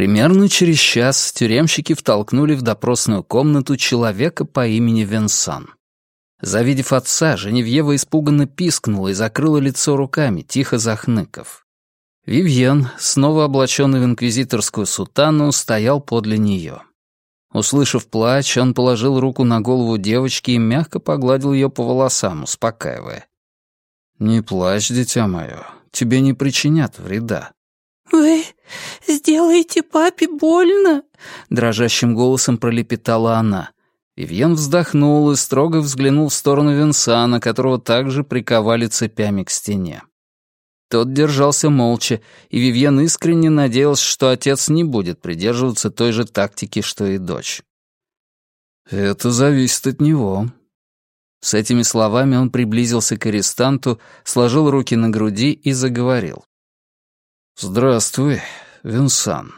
Примерно через час тюремщики втолкнули в допросную комнату человека по имени Венсан. Завидев отца, Женевьева испуганно пискнула и закрыла лицо руками, тихо захныков. Вивьен, снова облаченный в инквизиторскую сутану, стоял подле нее. Услышав плач, он положил руку на голову девочки и мягко погладил ее по волосам, успокаивая. «Не плачь, дитя мое, тебе не причинят вреда». «Вы сделаете папе больно?» — дрожащим голосом пролепетала она. Вивьен вздохнул и строго взглянул в сторону Винсана, которого также приковали цепями к стене. Тот держался молча, и Вивьен искренне надеялся, что отец не будет придерживаться той же тактики, что и дочь. «Это зависит от него». С этими словами он приблизился к арестанту, сложил руки на груди и заговорил. «Здравствуй, Винсан».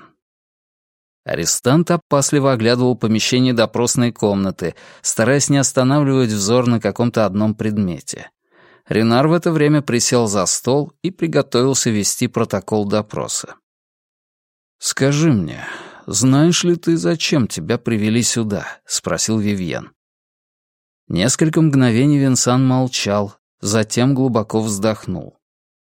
Арестант опасливо оглядывал помещение допросной комнаты, стараясь не останавливать взор на каком-то одном предмете. Ренар в это время присел за стол и приготовился вести протокол допроса. «Скажи мне, знаешь ли ты, зачем тебя привели сюда?» — спросил Вивьен. Несколько мгновений Винсан молчал, затем глубоко вздохнул.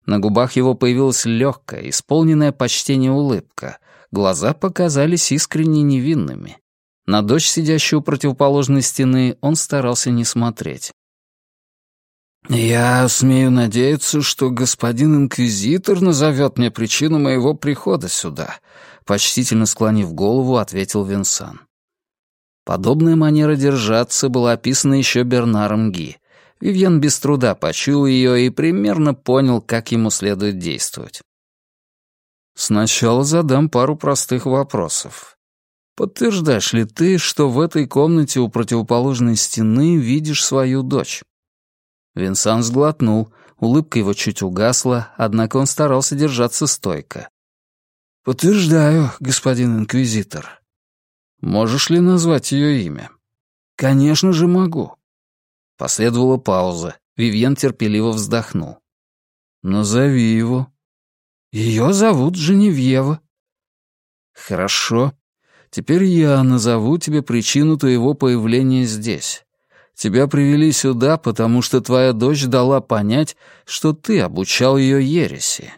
На губах его появилась легкая, исполненная почтение улыбка. Глаза показались искренне невинными. На дочь, сидящую у противоположной стены, он старался не смотреть. «Я смею надеяться, что господин инквизитор назовет мне причину моего прихода сюда», почтительно склонив голову, ответил Винсан. Подобная манера держаться была описана еще Бернаром Ги. Вивьен без труда почуял ее и примерно понял, как ему следует действовать. «Сначала задам пару простых вопросов. Подтверждаешь ли ты, что в этой комнате у противоположной стены видишь свою дочь?» Винсан сглотнул, улыбка его чуть угасла, однако он старался держаться стойко. «Подтверждаю, господин инквизитор». «Можешь ли назвать ее имя?» «Конечно же могу». Последовала пауза. Вивьен терпеливо вздохнул. «Назови его». «Ее зовут Женевьева». «Хорошо. Теперь я назову тебе причину твоего появления здесь. Тебя привели сюда, потому что твоя дочь дала понять, что ты обучал ее ереси.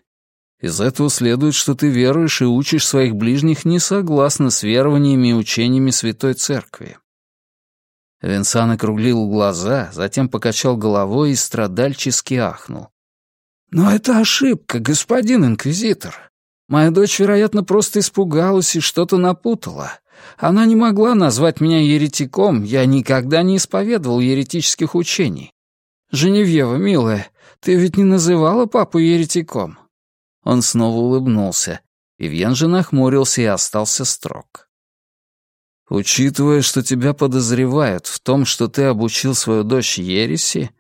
Из этого следует, что ты веруешь и учишь своих ближних не согласно с верованиями и учениями Святой Церкви». Винсан округлил глаза, затем покачал головой и страдальчески ахнул. «Но это ошибка, господин инквизитор. Моя дочь, вероятно, просто испугалась и что-то напутала. Она не могла назвать меня еретиком, я никогда не исповедовал еретических учений. Женевьева, милая, ты ведь не называла папу еретиком?» Он снова улыбнулся. Вивьен же нахмурился и остался строг. «Учитывая, что тебя подозревают в том, что ты обучил свою дочь ереси,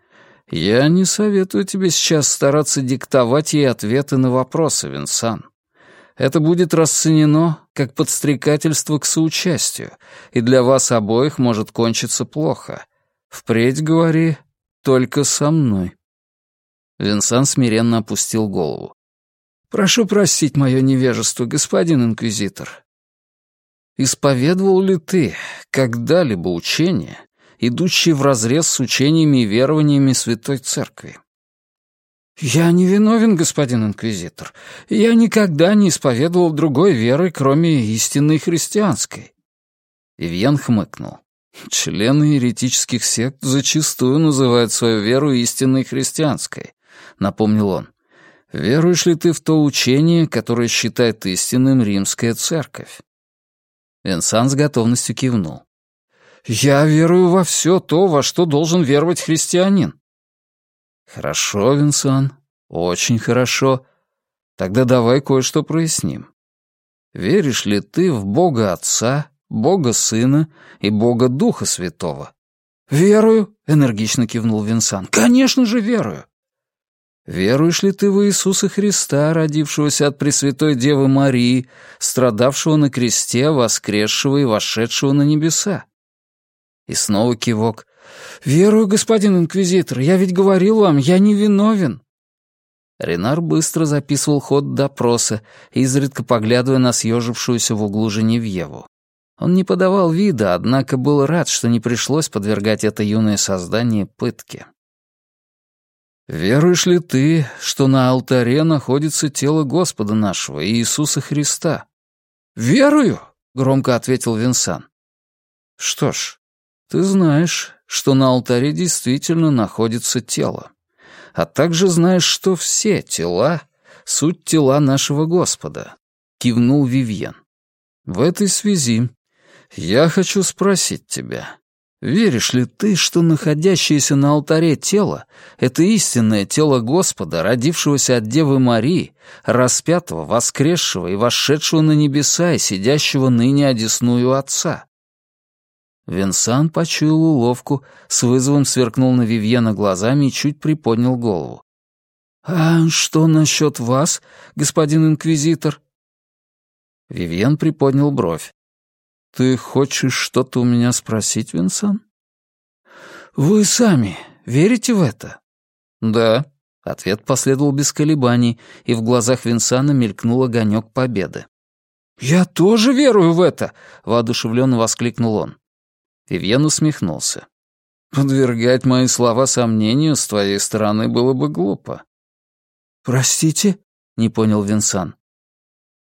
я не советую тебе сейчас стараться диктовать ей ответы на вопросы, Винсан это будет расценено как подстрекательство к соучастию, и для вас обоих может кончиться плохо. Впредь говори только со мной». Винсан смиренно опустил голову. «Прошу простить мое невежество, господин инквизитор. Исповедовал ли ты когда-либо учение, идущее вразрез с учениями и верованиями Святой Церкви?» «Я не виновен, господин инквизитор. Я никогда не исповедовал другой веры, кроме истинной христианской». Ивьен хмыкнул. «Члены еретических сект зачастую называют свою веру истинной христианской», — напомнил он. «Веруешь ли ты в то учение, которое считает истинным римская церковь?» Венсан с готовностью кивнул. «Я верую во все то, во что должен веровать христианин. «Хорошо, Винсан, очень хорошо. Тогда давай кое-что проясним. Веришь ли ты в Бога Отца, Бога Сына и Бога Духа Святого?» «Верую», — энергично кивнул Винсан. «Конечно же верую». «Веруешь ли ты в Иисуса Христа, родившегося от Пресвятой Девы Марии, страдавшего на кресте, воскресшего и вошедшего на небеса?» И снова кивок. «Верую, господин инквизитор, я ведь говорил вам, я не виновен». Ренар быстро записывал ход допроса, изредка поглядывая на съежившуюся в углу Женевьеву. Он не подавал вида, однако был рад, что не пришлось подвергать это юное создание пытке. «Веруешь ли ты, что на алтаре находится тело Господа нашего, Иисуса Христа?» «Верую», — громко ответил Винсан. «Что ж, ты знаешь, что на алтаре действительно находится тело а также знаешь, что все тела — суть тела нашего Господа», — кивнул Вивьен. «В этой связи я хочу спросить тебя, веришь ли ты, что находящееся на алтаре тело — это истинное тело Господа, родившегося от Девы Марии, распятого, воскресшего и вошедшего на небеса и сидящего ныне одесную Отца?» Винсан почуял уловку, с вызовом сверкнул на Вивьена глазами и чуть приподнял голову. «А что насчет вас, господин инквизитор?» Вивьен приподнял бровь. «Ты хочешь что-то у меня спросить, Винсан?» «Вы сами верите в это?» «Да», — ответ последовал без колебаний, и в глазах Винсана мелькнул огонек победы. «Я тоже верую в это!» — воодушевленно воскликнул он. Вивьен усмехнулся. «Подвергать мои слова сомнению с твоей стороны было бы глупо». «Простите?» — не понял Винсан.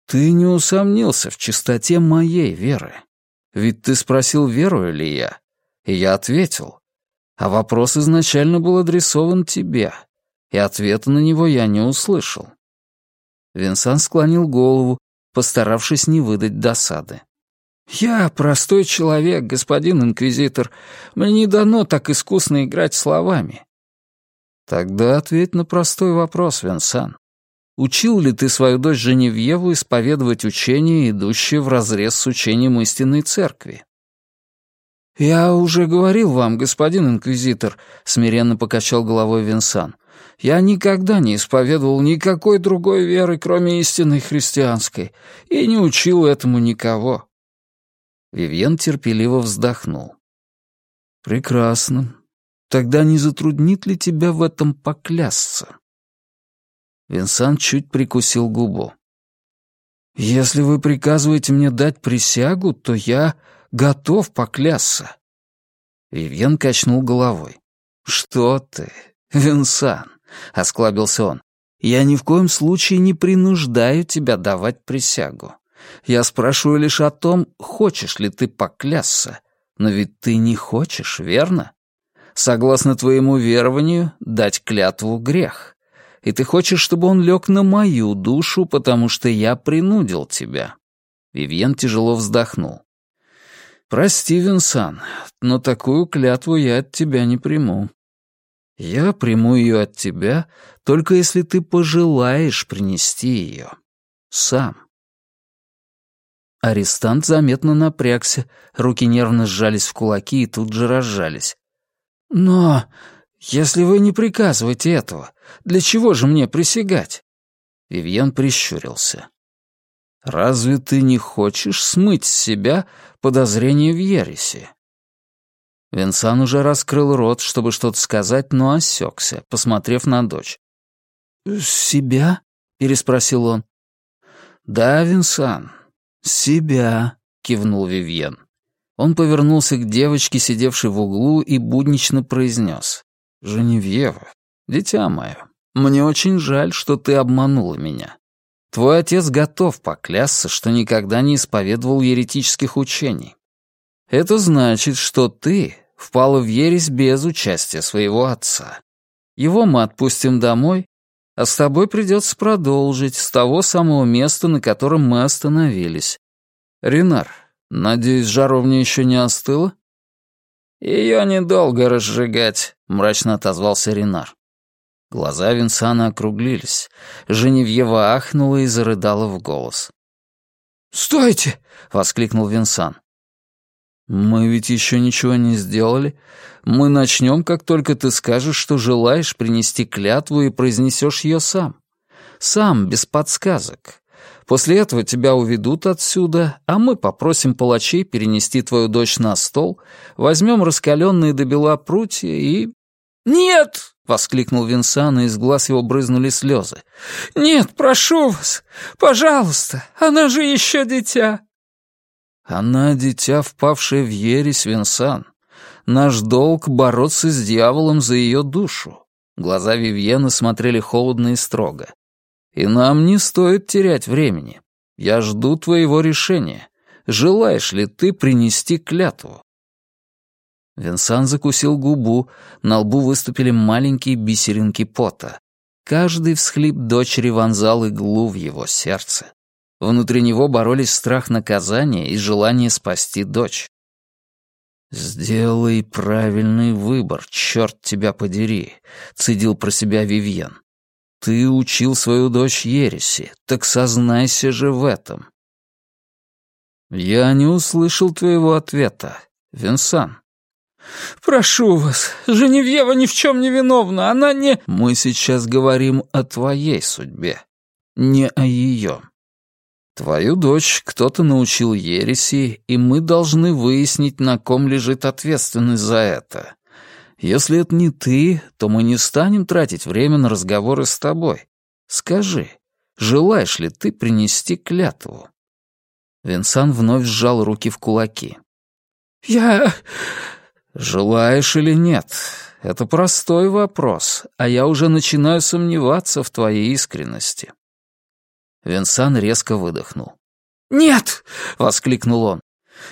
«Ты не усомнился в чистоте моей веры. Ведь ты спросил, верую ли я, и я ответил. А вопрос изначально был адресован тебе, и ответа на него я не услышал». Винсан склонил голову, постаравшись не выдать досады. «Я простой человек, господин инквизитор. Мне не дано так искусно играть словами». «Тогда ответь на простой вопрос, Венсан. Учил ли ты свою дочь Женевьеву исповедовать учения, идущие вразрез с учением истинной церкви?» «Я уже говорил вам, господин инквизитор», — смиренно покачал головой Винсан. «Я никогда не исповедовал никакой другой веры, кроме истинной христианской, и не учил этому никого». Вивьен терпеливо вздохнул. «Прекрасно. Тогда не затруднит ли тебя в этом поклясться?» Винсан чуть прикусил губу. «Если вы приказываете мне дать присягу, то я готов поклясться». Вивьен качнул головой. «Что ты, Винсан?» — осклабился он. «Я ни в коем случае не принуждаю тебя давать присягу. Я спрашиваю лишь о том, хочешь ли ты поклясться. Но ведь ты не хочешь, верно? Согласно твоему верованию, дать клятву — грех. И ты хочешь, чтобы он лег на мою душу, потому что я принудил тебя». Вивьен тяжело вздохнул. «Прости, Винсан, но такую клятву я от тебя не приму. Я приму ее от тебя, только если ты пожелаешь принести ее. Сам». Арестант заметно напрягся, руки нервно сжались в кулаки и тут же разжались. «Но если вы не приказываете этого, для чего же мне присягать?» Вивьен прищурился. «Разве ты не хочешь смыть с себя подозрение в ереси?» Винсан уже раскрыл рот, чтобы что-то сказать, но осекся, посмотрев на дочь. «Себя?» — переспросил он. «Да, Винсан, «Себя», — кивнул Вивьен. Он повернулся к девочке, сидевшей в углу, и буднично произнес. «Женевьева, дитя мое, мне очень жаль, что ты обманула меня. Твой отец готов поклясться, что никогда не исповедовал еретических учений. Это значит, что ты впала в ересь без участия своего отца. Его мы отпустим домой, а с тобой придется продолжить с того самого места, на котором мы остановились. Ренар, надеюсь, жаровня еще не остыла? Ее недолго разжигать, мрачно отозвался Ренар. Глаза Винсана округлились. Женевьева ахнула и зарыдала в голос. «Стойте!» — воскликнул Винсан. «Мы ведь еще ничего не сделали. Мы начнем, как только ты скажешь, что желаешь принести клятву и произнесешь ее сам. Сам, без подсказок. После этого тебя уведут отсюда, а мы попросим палачей перенести твою дочь на стол, возьмем раскаленные до бела прутья и...» «Нет!» — воскликнул Винсан, и из глаз его брызнули слезы. «Нет, прошу вас, пожалуйста, она же еще дитя». «Она дитя, впавшее в ересь, Винсан. Наш долг — бороться с дьяволом за ее душу». Глаза Вивьены смотрели холодно и строго. «И нам не стоит терять времени. Я жду твоего решения. Желаешь ли ты принести клятву?» Винсан закусил губу, на лбу выступили маленькие бисеринки пота. Каждый всхлип дочери вонзал иглу в его сердце. Внутри него боролись страх наказания и желание спасти дочь. «Сделай правильный выбор, черт тебя подери», — цедил про себя Вивьен. «Ты учил свою дочь ереси, так сознайся же в этом». «Я не услышал твоего ответа, Винсан». «Прошу вас, Женевьева ни в чем не виновна, она не...» «Мы сейчас говорим о твоей судьбе, не о ее. Твою дочь кто-то научил ереси, и мы должны выяснить, на ком лежит ответственность за это. Если это не ты, то мы не станем тратить время на разговоры с тобой. Скажи, желаешь ли ты принести клятву?» Винсан вновь сжал руки в кулаки. «Я... «Желаешь или нет? Это простой вопрос, а я уже начинаю сомневаться в твоей искренности». Винсан резко выдохнул. «Нет!» — воскликнул он.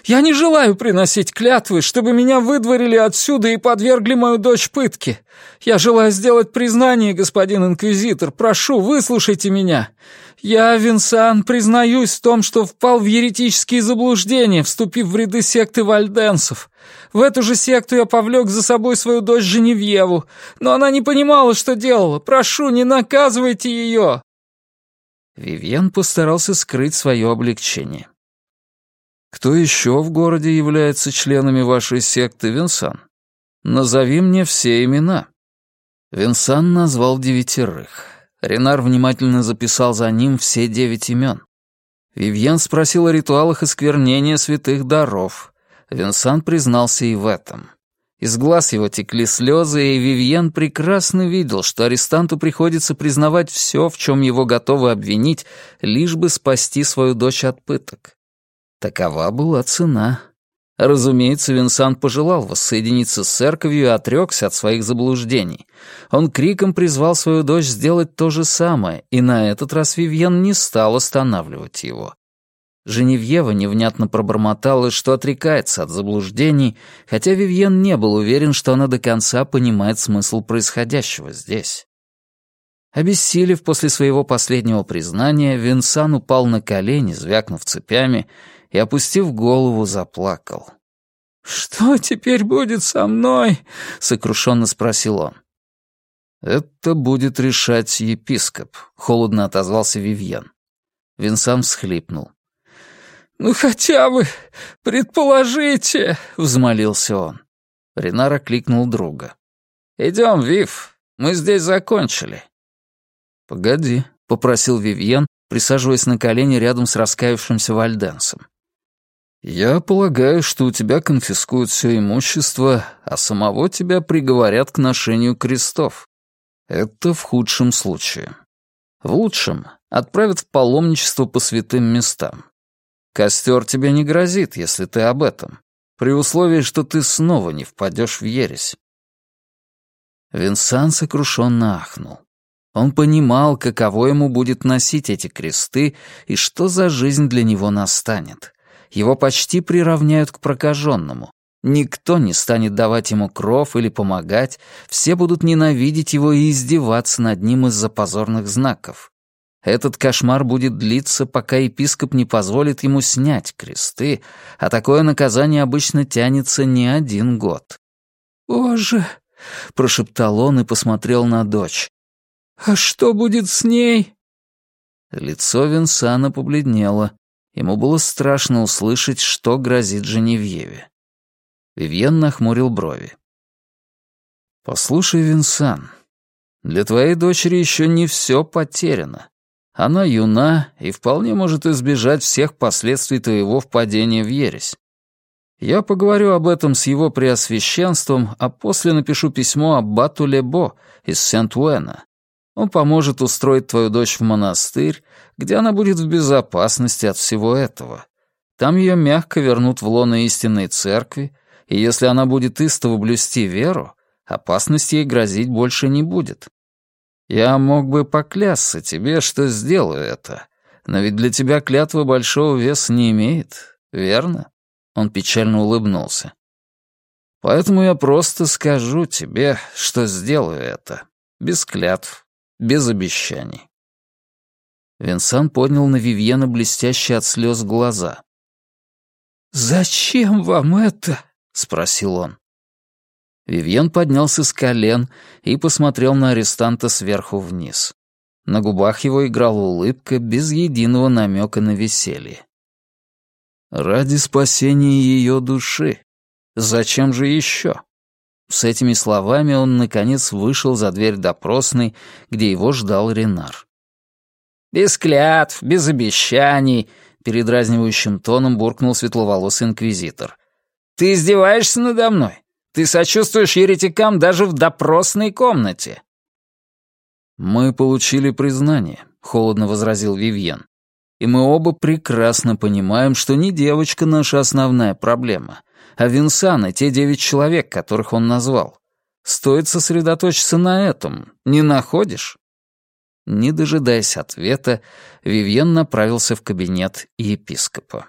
«Я не желаю приносить клятвы, чтобы меня выдворили отсюда и подвергли мою дочь пытке. Я желаю сделать признание, господин инквизитор. Прошу, выслушайте меня. Я, Винсан, признаюсь в том, что впал в еретические заблуждения, вступив в ряды секты вальденсов. В эту же секту я повлек за собой свою дочь Женевьеву, но она не понимала, что делала. Прошу, не наказывайте ее!» Вивьен постарался скрыть свое облегчение. «Кто еще в городе является членами вашей секты, Винсан? Назови мне все имена». Винсан назвал девятерых. Ренар внимательно записал за ним все девять имен. Вивьен спросил о ритуалах осквернения святых даров. Винсан признался и в этом. Из глаз его текли слезы, и Вивьен прекрасно видел, что арестанту приходится признавать все, в чем его готовы обвинить, лишь бы спасти свою дочь от пыток. Такова была цена. Разумеется, Винсан пожелал воссоединиться с церковью и отрекся от своих заблуждений. Он криком призвал свою дочь сделать то же самое, и на этот раз Вивьен не стал останавливать его. Женевьева невнятно пробормотала, что отрекается от заблуждений, хотя Вивьен не был уверен, что она до конца понимает смысл происходящего здесь. Обессилев после своего последнего признания, Винсан упал на колени, звякнув цепями, и, опустив голову, заплакал. «Что теперь будет со мной?» — сокрушенно спросил он. «Это будет решать епископ», — холодно отозвался Вивьен. Винсан всхлипнул. «Ну хотя бы предположите», — взмолился он. Ренар окликнул друга. «Идем, Вив, мы здесь закончили». «Погоди», — попросил Вивьен, присаживаясь на колени рядом с раскаявшимся Вальденсом. «Я полагаю, что у тебя конфискуют все имущество, а самого тебя приговорят к ношению крестов. Это в худшем случае. В лучшем отправят в паломничество по святым местам. Костер тебе не грозит, если ты об этом, при условии, что ты снова не впадешь в ересь». Винсан сокрушенно ахнул. Он понимал, каково ему будет носить эти кресты и что за жизнь для него настанет его почти приравняют к прокаженному. Никто не станет давать ему кров или помогать, все будут ненавидеть его и издеваться над ним из-за позорных знаков. Этот кошмар будет длиться, пока епископ не позволит ему снять кресты, а такое наказание обычно тянется не один год. «Боже!» — прошептал он и посмотрел на дочь. «А что будет с ней?» Лицо Винсана побледнело. Ему было страшно услышать, что грозит Женевьеве. Вивьен нахмурил брови. «Послушай, Винсан, для твоей дочери еще не все потеряно. Она юна и вполне может избежать всех последствий твоего впадения в ересь. Я поговорю об этом с его преосвященством, а после напишу письмо аббату Лебо из Сент-Уэна. Он поможет устроить твою дочь в монастырь, где она будет в безопасности от всего этого. Там ее мягко вернут в лоно истинной церкви, и если она будет истово блюсти веру, опасности ей грозить больше не будет. Я мог бы поклясться тебе, что сделаю это, но ведь для тебя клятва большого веса не имеет, верно?» Он печально улыбнулся. «Поэтому я просто скажу тебе, что сделаю это. Без клятв, без обещаний». Винсан поднял на Вивьена блестящие от слез глаза. «Зачем вам это?» — спросил он. Вивьен поднялся с колен и посмотрел на арестанта сверху вниз. На губах его играла улыбка без единого намека на веселье. Ради спасения ее души. Зачем же еще? С этими словами он, наконец, вышел за дверь допросной, где его ждал Ренар. «Без клятв, без обещаний», — передразнивающим тоном буркнул светловолосый инквизитор. «Ты издеваешься надо мной? Ты сочувствуешь еретикам даже в допросной комнате?» «Мы получили признание», — холодно возразил Вивьен. И мы оба прекрасно понимаем, что не девочка наша основная проблема, а Винсан и те девять человек, которых он назвал. Стоит сосредоточиться на этом, не находишь?» Не дожидаясь ответа, Вивьен направился в кабинет епископа.